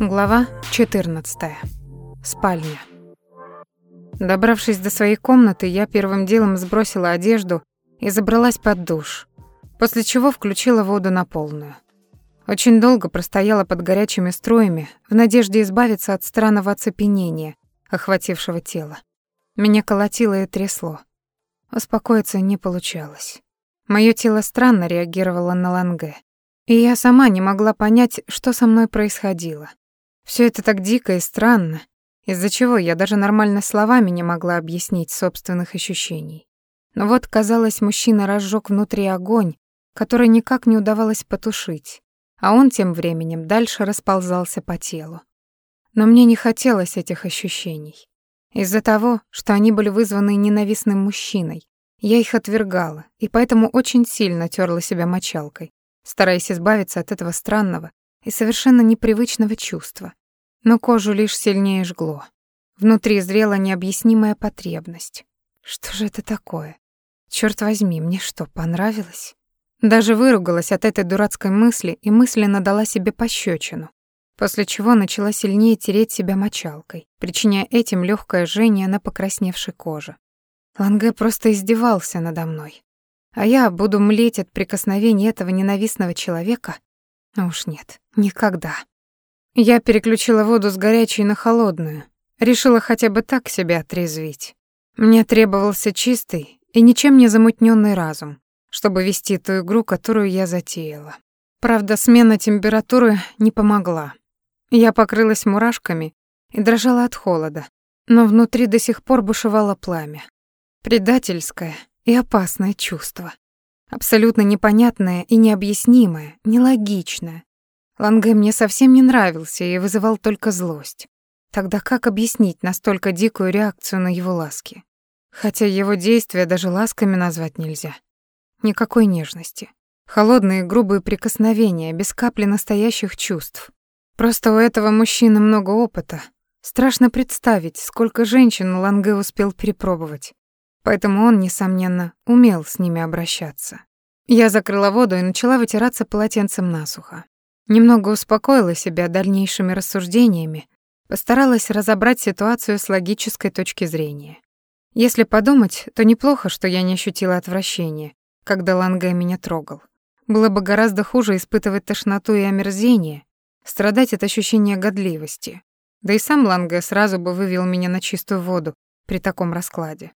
Глава 14. Спальня. Добравшись до своей комнаты, я первым делом сбросила одежду и забралась под душ, после чего включила воду на полную. Очень долго простояла под горячими струями в надежде избавиться от странного оцепенения, охватившего тело. Меня колотило и трясло. Успокоиться не получалось. Моё тело странно реагировало на ланге, и я сама не могла понять, что со мной происходило. Все это так дико и странно, из-за чего я даже нормально словами не могла объяснить собственных ощущений. Но вот, казалось, мужчина разжег внутри огонь, который никак не удавалось потушить, а он тем временем дальше расползался по телу. Но мне не хотелось этих ощущений. Из-за того, что они были вызваны ненавистным мужчиной, я их отвергала, и поэтому очень сильно терла себя мочалкой, стараясь избавиться от этого странного и совершенно непривычного чувства. Но кожу лишь сильнее жгло. Внутри зрела необъяснимая потребность. Что же это такое? Черт возьми, мне что, понравилось? Даже выругалась от этой дурацкой мысли и мысленно дала себе пощечину, после чего начала сильнее тереть себя мочалкой, причиняя этим легкое жжение на покрасневшей коже. Ланге просто издевался надо мной. А я буду млеть от прикосновений этого ненавистного человека? Ну уж нет, никогда. Я переключила воду с горячей на холодную. Решила хотя бы так себя отрезвить. Мне требовался чистый и ничем не замутненный разум, чтобы вести ту игру, которую я затеяла. Правда, смена температуры не помогла. Я покрылась мурашками и дрожала от холода, но внутри до сих пор бушевало пламя. Предательское и опасное чувство. Абсолютно непонятное и необъяснимое, нелогичное. Ланге мне совсем не нравился и вызывал только злость. Тогда как объяснить настолько дикую реакцию на его ласки? Хотя его действия даже ласками назвать нельзя. Никакой нежности. Холодные грубые прикосновения, без капли настоящих чувств. Просто у этого мужчины много опыта. Страшно представить, сколько женщин Ланге успел перепробовать. Поэтому он, несомненно, умел с ними обращаться. Я закрыла воду и начала вытираться полотенцем насухо. Немного успокоила себя дальнейшими рассуждениями, постаралась разобрать ситуацию с логической точки зрения. Если подумать, то неплохо, что я не ощутила отвращения, когда Ланге меня трогал. Было бы гораздо хуже испытывать тошноту и омерзение, страдать от ощущения годливости. Да и сам Ланге сразу бы вывел меня на чистую воду при таком раскладе.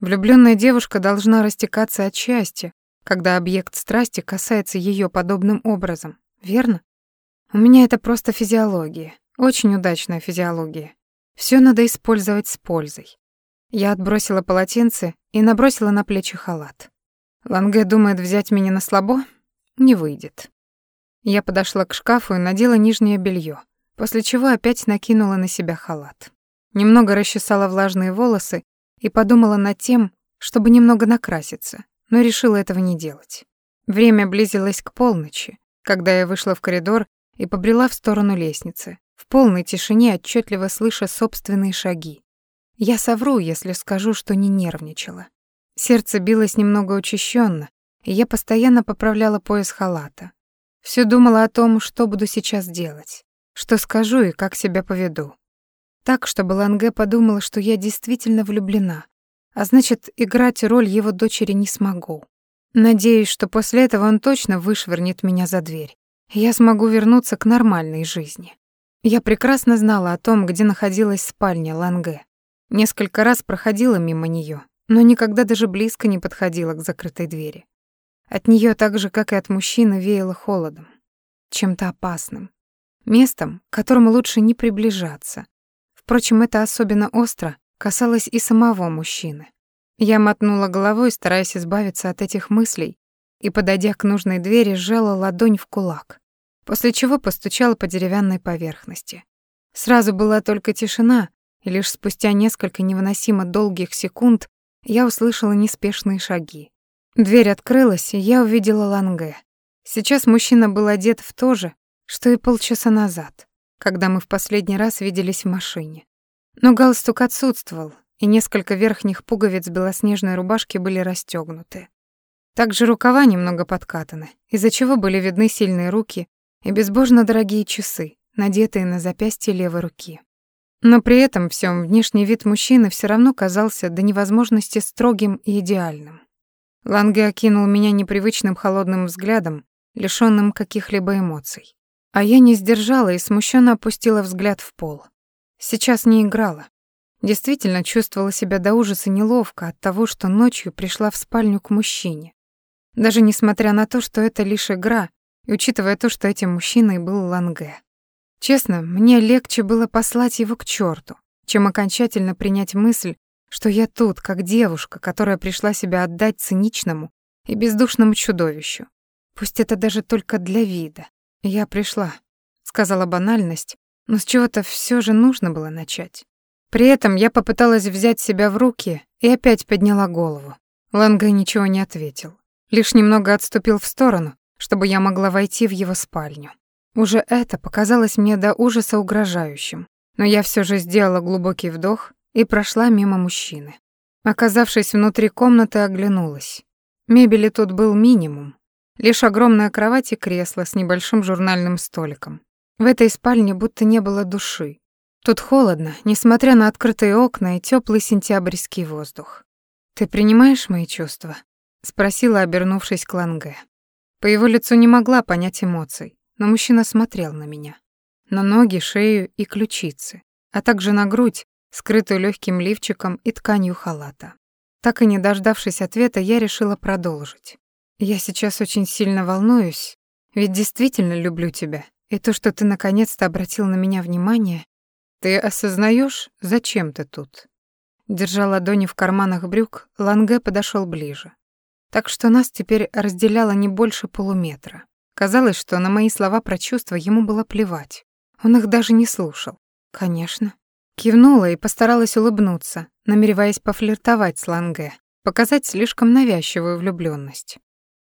Влюбленная девушка должна растекаться от счастья, когда объект страсти касается ее подобным образом, верно? У меня это просто физиология, очень удачная физиология. Все надо использовать с пользой. Я отбросила полотенце и набросила на плечи халат. Ланге думает взять меня на слабо? Не выйдет. Я подошла к шкафу и надела нижнее белье, после чего опять накинула на себя халат. Немного расчесала влажные волосы и подумала над тем, чтобы немного накраситься, но решила этого не делать. Время близилось к полночи, когда я вышла в коридор и побрела в сторону лестницы, в полной тишине отчетливо слыша собственные шаги. Я совру, если скажу, что не нервничала. Сердце билось немного учащенно, и я постоянно поправляла пояс халата. Все думала о том, что буду сейчас делать, что скажу и как себя поведу так, чтобы Ланге подумала, что я действительно влюблена, а значит, играть роль его дочери не смогу. Надеюсь, что после этого он точно вышвырнет меня за дверь, я смогу вернуться к нормальной жизни. Я прекрасно знала о том, где находилась спальня Ланге. Несколько раз проходила мимо нее, но никогда даже близко не подходила к закрытой двери. От нее так же, как и от мужчины, веяло холодом, чем-то опасным, местом, к которому лучше не приближаться, Впрочем, это особенно остро касалось и самого мужчины. Я мотнула головой, стараясь избавиться от этих мыслей, и, подойдя к нужной двери, сжала ладонь в кулак, после чего постучала по деревянной поверхности. Сразу была только тишина, и лишь спустя несколько невыносимо долгих секунд я услышала неспешные шаги. Дверь открылась, и я увидела Ланге. Сейчас мужчина был одет в то же, что и полчаса назад когда мы в последний раз виделись в машине. Но галстук отсутствовал, и несколько верхних пуговиц белоснежной рубашки были расстёгнуты. Также рукава немного подкатаны, из-за чего были видны сильные руки и безбожно дорогие часы, надетые на запястье левой руки. Но при этом всем внешний вид мужчины все равно казался до невозможности строгим и идеальным. Ланге окинул меня непривычным холодным взглядом, лишённым каких-либо эмоций. А я не сдержала и смущенно опустила взгляд в пол. Сейчас не играла. Действительно чувствовала себя до ужаса неловко от того, что ночью пришла в спальню к мужчине. Даже несмотря на то, что это лишь игра, и учитывая то, что этим мужчиной был Ланге. Честно, мне легче было послать его к чёрту, чем окончательно принять мысль, что я тут, как девушка, которая пришла себя отдать циничному и бездушному чудовищу. Пусть это даже только для вида. Я пришла, сказала банальность, но с чего-то всё же нужно было начать. При этом я попыталась взять себя в руки и опять подняла голову. Ланга ничего не ответил, лишь немного отступил в сторону, чтобы я могла войти в его спальню. Уже это показалось мне до ужаса угрожающим, но я все же сделала глубокий вдох и прошла мимо мужчины. Оказавшись внутри комнаты, оглянулась. Мебели тут был минимум. Лишь огромная кровать и кресло с небольшим журнальным столиком. В этой спальне будто не было души. Тут холодно, несмотря на открытые окна и теплый сентябрьский воздух. «Ты принимаешь мои чувства?» — спросила, обернувшись к Ланге. По его лицу не могла понять эмоций, но мужчина смотрел на меня. На ноги, шею и ключицы, а также на грудь, скрытую легким лифчиком и тканью халата. Так и не дождавшись ответа, я решила продолжить. «Я сейчас очень сильно волнуюсь, ведь действительно люблю тебя, и то, что ты наконец-то обратил на меня внимание, ты осознаешь, зачем ты тут?» Держа ладони в карманах брюк, Ланге подошел ближе. Так что нас теперь разделяло не больше полуметра. Казалось, что на мои слова про чувства ему было плевать. Он их даже не слушал. Конечно. Кивнула и постаралась улыбнуться, намереваясь пофлиртовать с Ланге, показать слишком навязчивую влюблённость.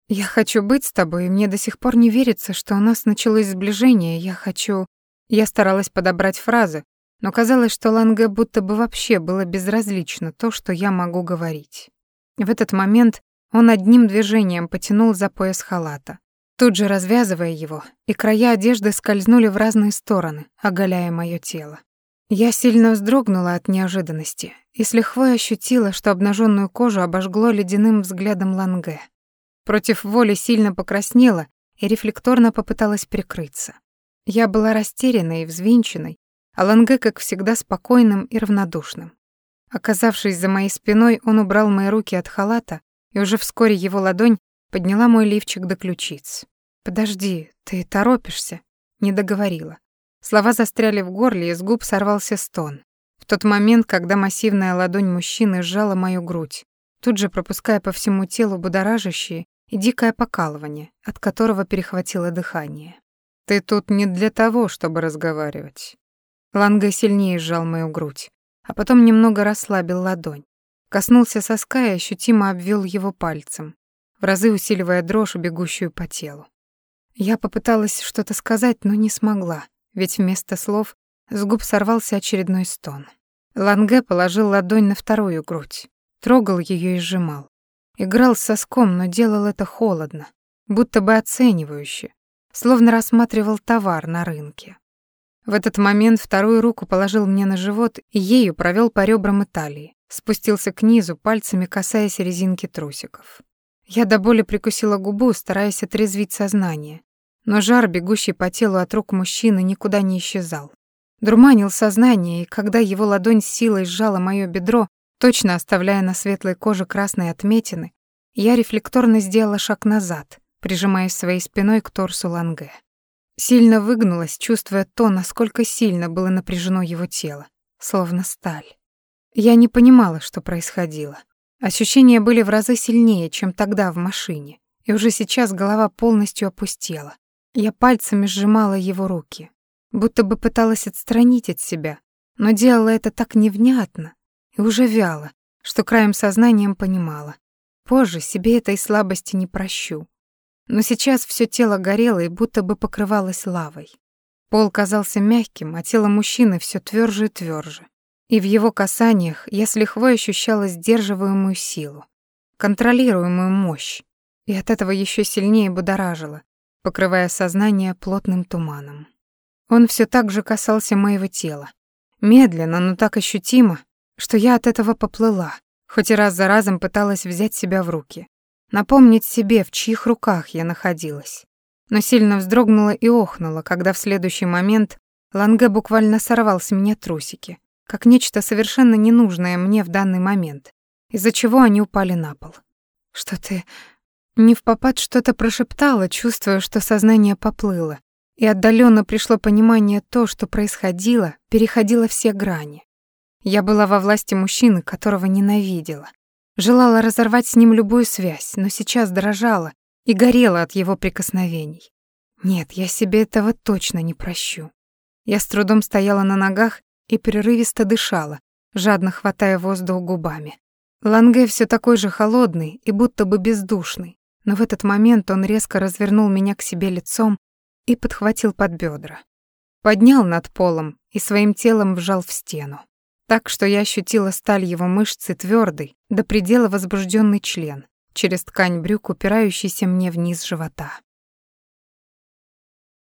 «Я хочу быть с тобой, и мне до сих пор не верится, что у нас началось сближение. Я хочу...» Я старалась подобрать фразы, но казалось, что Ланге будто бы вообще было безразлично то, что я могу говорить. В этот момент он одним движением потянул за пояс халата, тут же развязывая его, и края одежды скользнули в разные стороны, оголяя моё тело. Я сильно вздрогнула от неожиданности и с лихвой ощутила, что обнаженную кожу обожгло ледяным взглядом Ланге. Против воли сильно покраснела и рефлекторно попыталась прикрыться. Я была растерянной и взвинченной, а Ланге, как всегда, спокойным и равнодушным. Оказавшись за моей спиной, он убрал мои руки от халата и уже вскоре его ладонь подняла мой лифчик до ключиц. «Подожди, ты торопишься?» Не договорила. Слова застряли в горле, и с губ сорвался стон. В тот момент, когда массивная ладонь мужчины сжала мою грудь, тут же пропуская по всему телу будоражащее и дикое покалывание, от которого перехватило дыхание. «Ты тут не для того, чтобы разговаривать». Ланга сильнее сжал мою грудь, а потом немного расслабил ладонь. Коснулся соска и ощутимо обвел его пальцем, в разы усиливая дрожь, бегущую по телу. Я попыталась что-то сказать, но не смогла, ведь вместо слов с губ сорвался очередной стон. Ланге положил ладонь на вторую грудь, трогал ее и сжимал. Играл с соском, но делал это холодно, будто бы оценивающе, словно рассматривал товар на рынке. В этот момент вторую руку положил мне на живот и ею провел по ребрам талии, спустился к низу, пальцами касаясь резинки трусиков. Я до боли прикусила губу, стараясь отрезвить сознание, но жар, бегущий по телу от рук мужчины, никуда не исчезал. Дурманил сознание, и когда его ладонь силой сжала моё бедро, точно оставляя на светлой коже красные отметины, я рефлекторно сделала шаг назад, прижимаясь своей спиной к торсу Ланге. Сильно выгнулась, чувствуя то, насколько сильно было напряжено его тело, словно сталь. Я не понимала, что происходило. Ощущения были в разы сильнее, чем тогда в машине, и уже сейчас голова полностью опустела. Я пальцами сжимала его руки, будто бы пыталась отстранить от себя, но делала это так невнятно и уже вяло, что краем сознанием понимала. Позже себе этой слабости не прощу. Но сейчас все тело горело и будто бы покрывалось лавой. Пол казался мягким, а тело мужчины все тверже и тверже. И в его касаниях я с лихвой ощущала сдерживаемую силу, контролируемую мощь, и от этого еще сильнее будоражила, покрывая сознание плотным туманом. Он все так же касался моего тела. Медленно, но так ощутимо, что я от этого поплыла, хоть и раз за разом пыталась взять себя в руки. Напомнить себе, в чьих руках я находилась. Но сильно вздрогнула и охнула, когда в следующий момент Ланге буквально сорвал с меня трусики, как нечто совершенно ненужное мне в данный момент, из-за чего они упали на пол. «Что ты...» Не в что-то прошептала, чувствуя, что сознание поплыло, и отдаленно пришло понимание то, что происходило, переходило все грани. Я была во власти мужчины, которого ненавидела. Желала разорвать с ним любую связь, но сейчас дрожала и горела от его прикосновений. Нет, я себе этого точно не прощу. Я с трудом стояла на ногах и прерывисто дышала, жадно хватая воздух губами. Ланге все такой же холодный и будто бы бездушный, но в этот момент он резко развернул меня к себе лицом и подхватил под бедра. Поднял над полом и своим телом вжал в стену. Так что я ощутила сталь его мышцы твердый, до предела возбужденный член, через ткань брюк, упирающийся мне вниз живота.